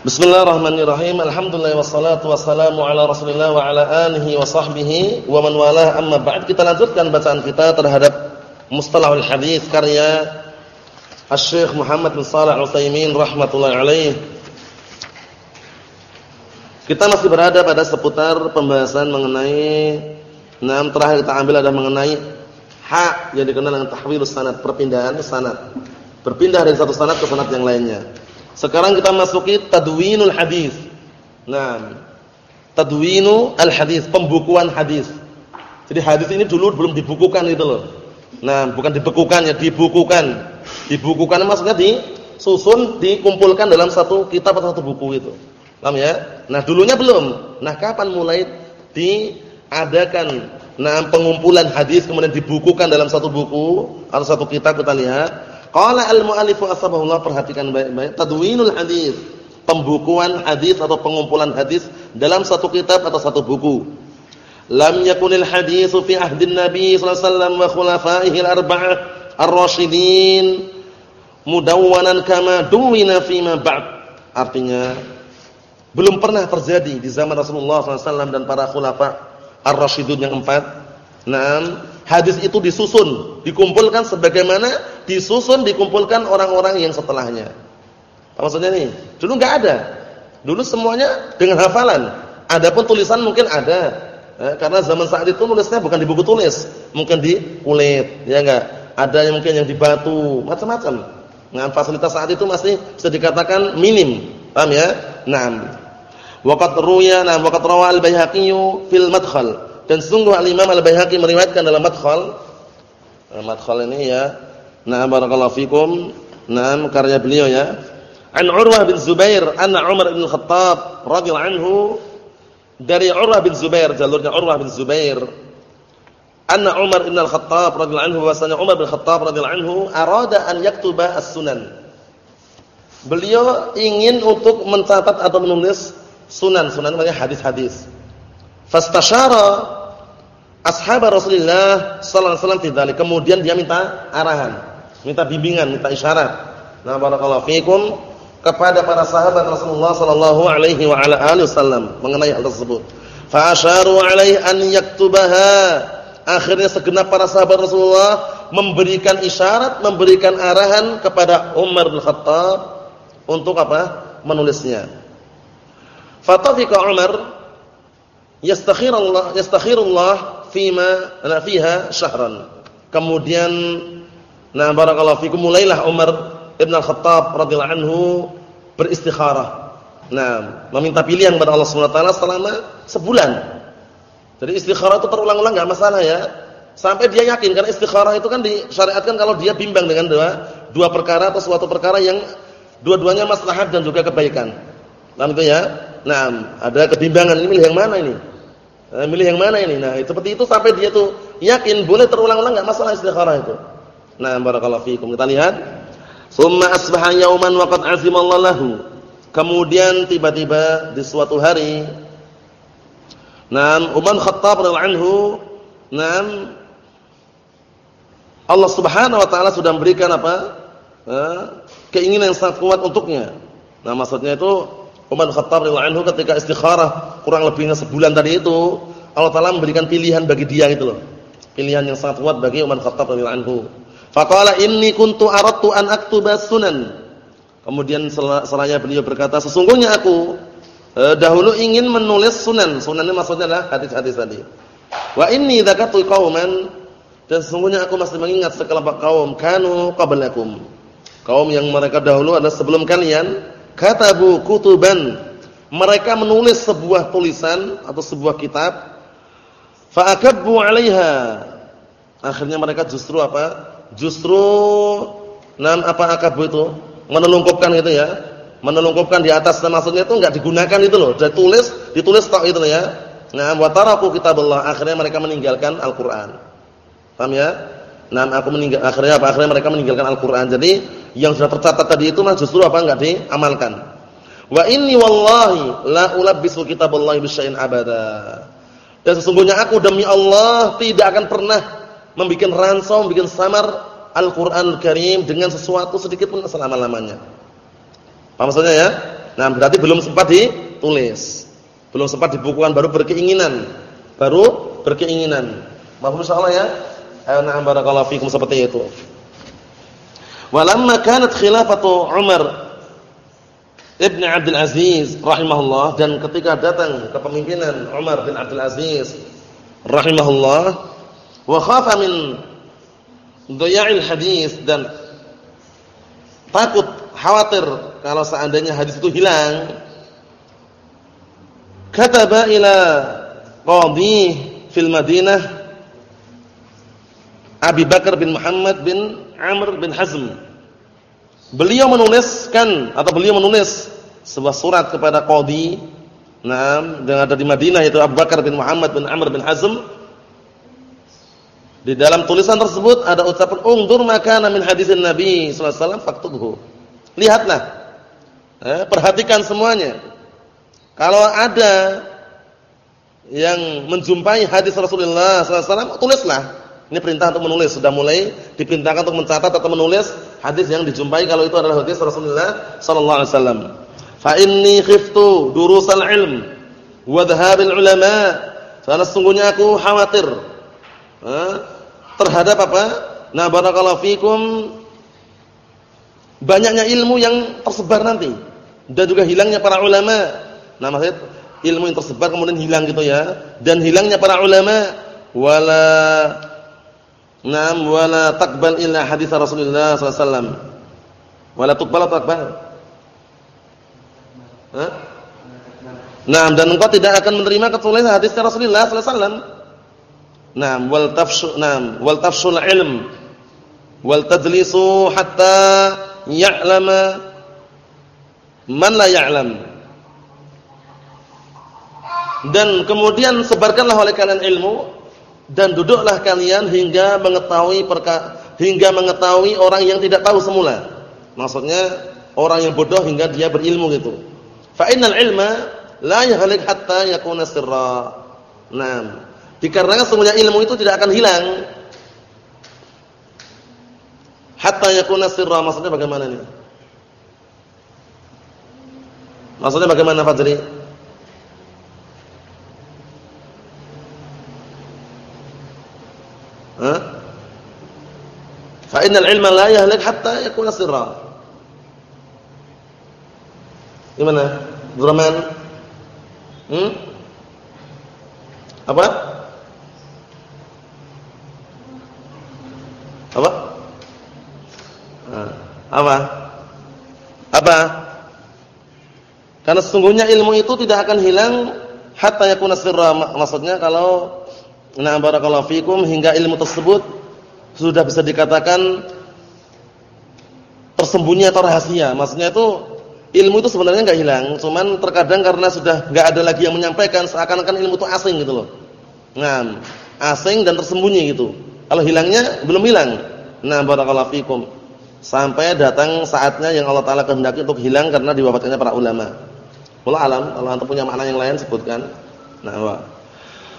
Bismillahirrahmanirrahim. Alhamdulillah wassalatu wassalamu ala Rasulillah wa ala alihi wa sahbihi wa man walah. Amma ba'd. Kita lanjutkan bacaan kita terhadap Mustalahul Hadis karya Asy-Syaikh Muhammad bin Shalih Al-Utsaimin rahimatullah alaih. Kita masih berada pada seputar pembahasan mengenai enam terakhir kita ambil ada mengenai hak yang dikenal dengan tahwilus sanad, perpindahan sanad. Berpindah dari satu sanad ke sanad yang lainnya. Sekarang kita masuki tadwinul hadis. Nah, tadwinu al hadis, pembukuan hadis. Jadi hadis ini dulu belum dibukukan itu loh. Nah, bukan dibekukan ya, dibukukan. Dibukukan maksudnya disusun, dikumpulkan dalam satu kitab atau satu buku itu. Paham ya? Nah, dulunya belum. Nah, kapan mulai diadakan nah pengumpulan hadis kemudian dibukukan dalam satu buku atau satu kitab kita lihat Qala al-mu'allifu asbahullah perhatikan baik-baik tadwinul hadis, pembukuan hadis atau pengumpulan hadis dalam satu kitab atau satu buku. Lam yakunil hadisu fi ahdin Nabi sallallahu alaihi wasallam wa khulafaihi al-arba'ah ar-rasyidin mudawwanan kama duwina fi ma ba'd. Artinya belum pernah terjadi di zaman Rasulullah SAW dan para khulafa ar-rasyidun yang empat. Naam hadis itu disusun, dikumpulkan sebagaimana disusun dikumpulkan orang-orang yang setelahnya. Apa maksudnya nih? Dulu enggak ada. Dulu semuanya dengan hafalan. Adapun tulisan mungkin ada. Eh, karena zaman saat itu nulisnya bukan di buku tulis, mungkin di kulit, ya enggak? Ada yang mungkin yang di batu, macam-macam. Nah, fasilitas saat itu masih bisa dikatakan minim. Paham ya? Naam. Waqat ruya, nah waqat rawal Baihaqi fil madkhal dan sungguh al-Imam Al-Baihaqi meriwayatkan dalam Madkhal. Nah, Madkhal ini ya. Nah, barakallahu fikum. Nah, karya beliau ya. An Urwah bin Zubair anna Umar bin Khattab radhiyallahu anhu dari Urwah bin Zubair jalurnya Urwah bin Zubair anna Umar bin Al-Khattab radhiyallahu anhu wasanya Umar bin Khattab radhiyallahu anhu arada an yaktuba as-sunan. Beliau ingin untuk mencatat atau menulis sunan, sunan maksudnya hadis-hadis. Fastasyara ashab Rasulullah sallallahu alaihi wasallam. Kemudian dia minta arahan, minta bimbingan, minta isyarat. Nah, barakallahu fikum kepada para sahabat Rasulullah sallallahu alaihi wa ala alihi wasallam mengenai hal tersebut. Fa asyaru alaihi an yaktubaha. Akhirnya segenap para sahabat Rasulullah memberikan isyarat, memberikan arahan kepada Umar bin Khattab untuk apa? menulisnya. Fatafiqa Umar yastakhirullah yastakhirullah fima fiha syahran. Kemudian nah barakallahu fikum mulailah Umar Ibn Al-Khattab radhiyallahu anhu beristikharah. Nah, meminta pilihan kepada Allah Subhanahu wa taala selama sebulan. Jadi istikharah itu terulang-ulang enggak masalah ya. Sampai dia yakin karena istikharah itu kan disyariatkan kalau dia bimbang dengan dua dua perkara atau suatu perkara yang dua-duanya maslahat dan juga kebaikan. Paham itu ya? Nah, ada kebimbangan ini milih yang mana ini? Nah, milih yang mana ini? Nah, seperti itu sampai dia tuh yakin boleh terulang-ulang enggak masalah istikharah itu. Nah, barakallahu fiikum. Kita lihat. Summa asbaha yauman wa qad azimallahu lahu. Kemudian tiba-tiba di suatu hari Naam Umar Khattab radhiyallahu anhu, naam Allah Subhanahu wa taala sudah memberikan apa? Eh, keinginan yang sangat kuat untuknya. Nah, maksudnya itu Umar Khattab radhiyallahu anhu ketika istikharah kurang lebihnya sebulan tadi itu, Allah Taala memberikan pilihan bagi dia gitu loh. Pilihan yang sangat kuat bagi Umar Khattab radhiyallahu anhu. Faqala inni kuntu aradtu an aktuba sunan. Kemudian selanya beliau berkata, sesungguhnya aku eh, dahulu ingin menulis sunan. Sunan ini maksudnya adalah hadis-hadis tadi. Wa inni dzakatu qauman dan sesungguhnya aku masih mengingat sekelompok kaum kanu qablakum. Kaum yang mereka dahulu adalah sebelum kalian katabu kutuban mereka menulis sebuah tulisan atau sebuah kitab fa'akabbu 'alaiha akhirnya mereka justru apa justru nam apa akabbu itu? Menelungkupkan gitu ya. Menelungkupkan di atas nah, maksudnya itu enggak digunakan itu loh. Ditulis ditulis tok itu ya. Nah wa taraku kitaballah akhirnya mereka meninggalkan Al-Qur'an. Paham ya? Nah aku meninggal akhirnya apa? Akhirnya mereka meninggalkan Al-Qur'an. Jadi yang sudah tercatat tadi itu mah justru apa? Enggak diamalkan. Wa inni wallahi la ulabbisu kitaballahi bisyai'in abada. Dan sesungguhnya aku demi Allah tidak akan pernah membuat ransom, membuat samar Al-Qur'an Al Karim dengan sesuatu sedikit pun selama-lamanya. Apa maksudnya ya? Nah, berarti belum sempat ditulis. Belum sempat dibukukan baru berkeinginan. Baru berkeinginan. Mahfum insyaallah ya. Ayo na'am barakallahu fikum seperti itu. Walamma kanat khilafatu Umar Ibn Abdul Aziz rahimahullah dan ketika datang kepemimpinan Umar bin Abdul Aziz rahimahullah wa khafa min dhiya'il hadis dan takut khawatir kalau seandainya hadis itu hilang. Kataba ila qadhi fil Madinah Abi Bakar bin Muhammad bin Amr bin Hazm. Beliau menuliskan atau beliau menulis sebuah surat kepada qadhi nah yang ada di Madinah yaitu Abu Bakar bin Muhammad bin Amr bin Hazm di dalam tulisan tersebut ada ucapan ungdur makana min hadisin Nabi sallallahu alaihi wasallam. Lihatlah. Eh, perhatikan semuanya. Kalau ada yang menjumpai hadis Rasulullah sallallahu alaihi tulislah. Ini perintah untuk menulis, sudah mulai diperintahkan untuk mencatat atau menulis hadis yang dijumpai kalau itu adalah hadis Rasulullah sallallahu alaihi wasallam. Fa inni khiftu durusal ilm wa dhahabil ulama. Karena sungguhnya aku khawatir terhadap apa? Nah, barakallahu fikum banyaknya ilmu yang tersebar nanti dan juga hilangnya para ulama. Nah, maksud ilmu yang tersebar kemudian hilang gitu ya. Dan hilangnya para ulama wala Naam wala taqbal illa hadis Rasulullah sallallahu alaihi wasallam. Wala taqbal? Hah? Nah, dan engkau tidak akan menerima kecuali hadis Rasulullah wasallam. Naam wal tafshu naam wal tafshul ilm wal tadlisu hatta ya'lama man la ya'lam. Dan kemudian sebarkanlah oleh kalian ilmu dan duduklah kalian hingga mengetahui perka, hingga mengetahui orang yang tidak tahu semula. Maksudnya orang yang bodoh hingga dia berilmu gitu. Fa innal ilma la yahlik hatta yakuna sirra. Naam. Dikarenakan semuanya ilmu itu tidak akan hilang. Hatta yakuna sirra maksudnya bagaimana ini? Maksudnya bagaimana Fajri? Hah? Fa innal ilma la yahlik hatta yakuna sirra. Gimana? Abdurrahman? Hmm? Apa? Apa? Apa? Karena sesungguhnya ilmu itu tidak akan hilang hatta yakuna sirra. Maksudnya kalau na barakallahu fikum hingga ilmu tersebut sudah bisa dikatakan tersembunyi atau rahasia. Maksudnya itu ilmu itu sebenarnya enggak hilang, cuman terkadang karena sudah enggak ada lagi yang menyampaikan seakan-akan ilmu itu asing gitu loh. Nah, asing dan tersembunyi gitu. Kalau hilangnya belum hilang. Nah, barakallahu fikum. Sampai datang saatnya yang Allah taala kehendaki untuk hilang karena diwafatkannya para ulama. Wallahu alam, kalau antum punya makna yang lain sebutkan. Nah, wa.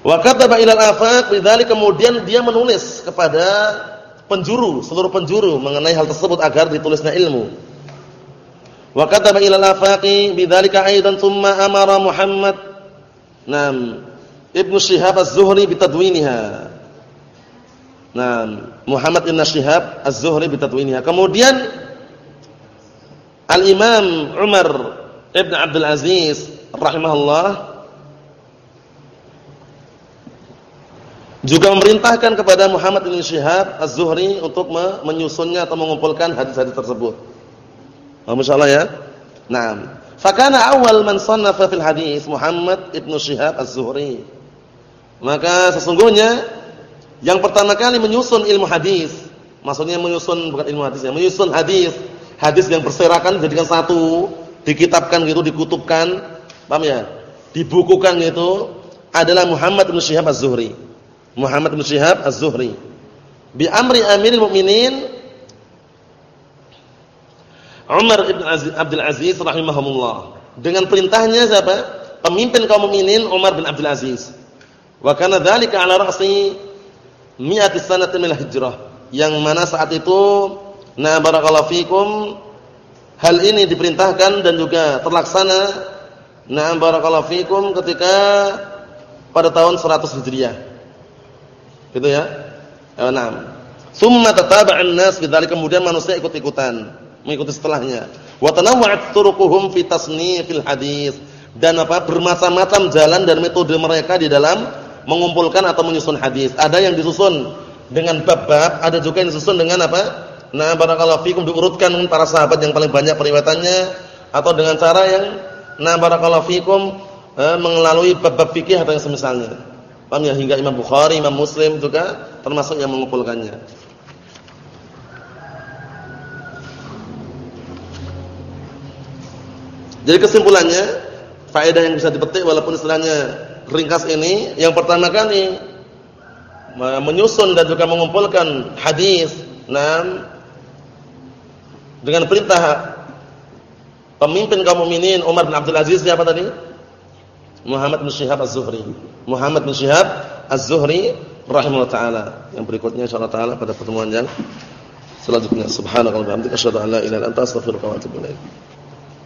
Wa kataba ilal afaq bidzalik kemudian dia menulis kepada penjuru, seluruh penjuru mengenai hal tersebut agar ditulisnya ilmu. Wa kataba ilal afaqi bidzalika aidan thumma amara Muhammad Nam Ibnu Syihab Az-Zuhri bitadwiniha. Nah, Muhammad bin Syihab Az-Zuhri bitadwiniha. Kemudian Al-Imam Umar Ibn Abdul Aziz rahimahullah juga memerintahkan kepada Muhammad bin Syihab Az-Zuhri untuk menyusunnya atau mengumpulkan hadis-hadis tersebut. Masyaallah ya. Naam. Fakana awal man sannafa fil hadis Muhammad ibn Syihab Az-Zuhri. Maka sesungguhnya yang pertama kali menyusun ilmu hadis, maksudnya menyusun bukan ilmu hadis ya, menyusun hadis, hadis yang berserakan jadikan satu, dikitabkan gitu, dikutubkan, paham ya? Dibukukan gitu adalah Muhammad bin Syihab Az-Zuhri. Muhammad bin Syihab Az-Zuhri. Bi amri Amirul Mukminin Umar ibn Abdul Aziz rahimahumullah. Dengan perintahnya siapa? Pemimpin kaum mukminin Umar bin Abdul Aziz. Wa kana dzalika ala ra'si mi'ati sanatin min hijrah. Yang mana saat itu na barakallahu fikum hal ini diperintahkan dan juga terlaksana na'am barakallahu fikum ketika pada tahun 100 Hijriah. Gitu ya? Ya, na'am. Summa tataba'an nas bidzalik kemudian manusia ikut-ikutan, mengikuti setelahnya. Wa tanawwa'at turuquhum fi tasnifil hadis dan apa bermacam-macam jalan dan metode mereka di dalam mengumpulkan atau menyusun hadis. Ada yang disusun dengan bab-bab, ada juga yang disusun dengan apa? Nah, barakallahu fikum diurutkan para sahabat yang paling banyak periwayatannya atau dengan cara yang nah barakallahu fikum eh, melalui bab-bab fikih atau yang semisalnya. Paham ya hingga Imam Bukhari, Imam Muslim juga termasuk yang mengumpulkannya. Jadi kesimpulannya, faedah yang bisa dipetik walaupun istilahnya ringkas ini, yang pertama kali menyusun dan juga mengumpulkan hadis, nah dengan perintah pemimpin kaum mukminin Umar bin Abdul Aziz siapa tadi? Muhammad bin Syihab Az-Zuhri. Muhammad bin Syihab Az-Zuhri rahimahullah taala. Yang berikutnya insyaallah taala pada pertemuan yang selanjutnya. Subhanakallahumma wa bihamdika asyhadu an la ilaha illa anta astaghfiruka wa atubu.